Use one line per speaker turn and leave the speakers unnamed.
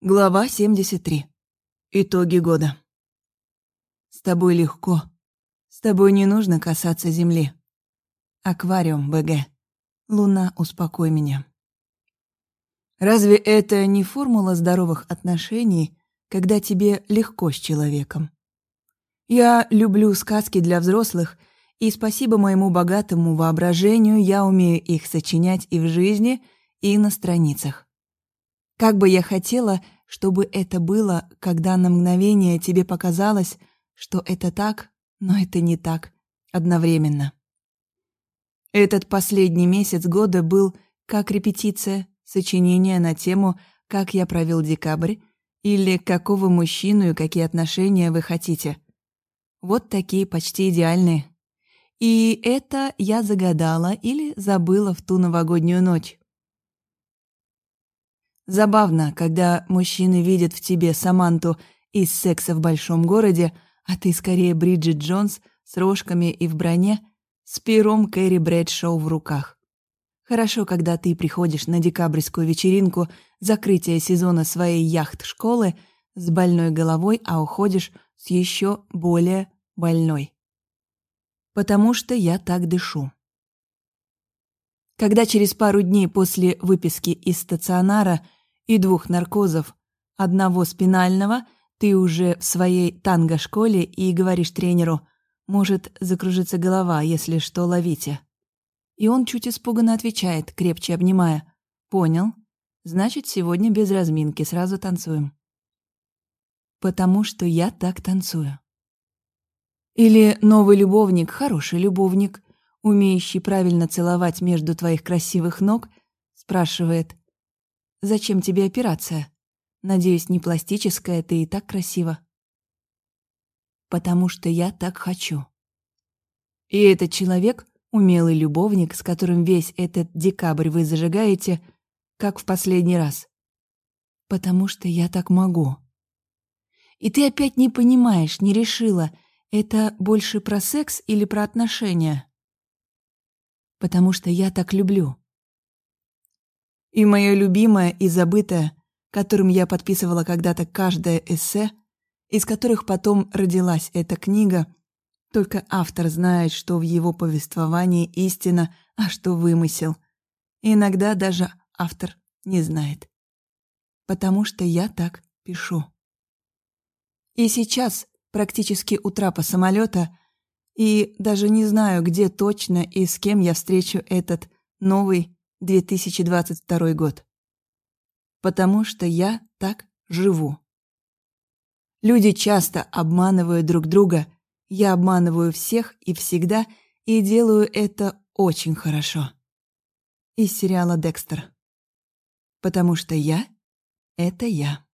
Глава 73. Итоги года. С тобой легко. С тобой не нужно касаться земли. Аквариум, БГ. Луна, успокой меня. Разве это не формула здоровых отношений, когда тебе легко с человеком? Я люблю сказки для взрослых, и спасибо моему богатому воображению я умею их сочинять и в жизни, и на страницах. Как бы я хотела, чтобы это было, когда на мгновение тебе показалось, что это так, но это не так, одновременно. Этот последний месяц года был как репетиция, сочинение на тему «Как я провел декабрь» или «Какого мужчину и какие отношения вы хотите». Вот такие почти идеальные. И это я загадала или забыла в ту новогоднюю ночь. Забавно, когда мужчины видят в тебе Саманту из «Секса в большом городе», а ты скорее Бриджит Джонс с рожками и в броне, с пером Кэрри Брэдшоу в руках. Хорошо, когда ты приходишь на декабрьскую вечеринку закрытия сезона своей яхт-школы с больной головой, а уходишь с еще более больной. Потому что я так дышу. Когда через пару дней после выписки из стационара – и двух наркозов, одного спинального, ты уже в своей танго-школе и говоришь тренеру «Может закружиться голова, если что, ловите». И он чуть испуганно отвечает, крепче обнимая «Понял. Значит, сегодня без разминки, сразу танцуем». Потому что я так танцую. Или новый любовник, хороший любовник, умеющий правильно целовать между твоих красивых ног, спрашивает Зачем тебе операция? Надеюсь, не пластическая, ты и так красива. Потому что я так хочу. И этот человек — умелый любовник, с которым весь этот декабрь вы зажигаете, как в последний раз. Потому что я так могу. И ты опять не понимаешь, не решила, это больше про секс или про отношения. Потому что я так люблю. И мое любимое и забытое, которым я подписывала когда-то каждое эссе, из которых потом родилась эта книга, только автор знает, что в его повествовании истина, а что вымысел. Иногда даже автор не знает. Потому что я так пишу. И сейчас, практически у трапа самолета, и даже не знаю, где точно и с кем я встречу этот новый 2022 год. Потому что я так живу. Люди часто обманывают друг друга, я обманываю всех и всегда, и делаю это очень хорошо. Из сериала «Декстер». Потому что я — это я.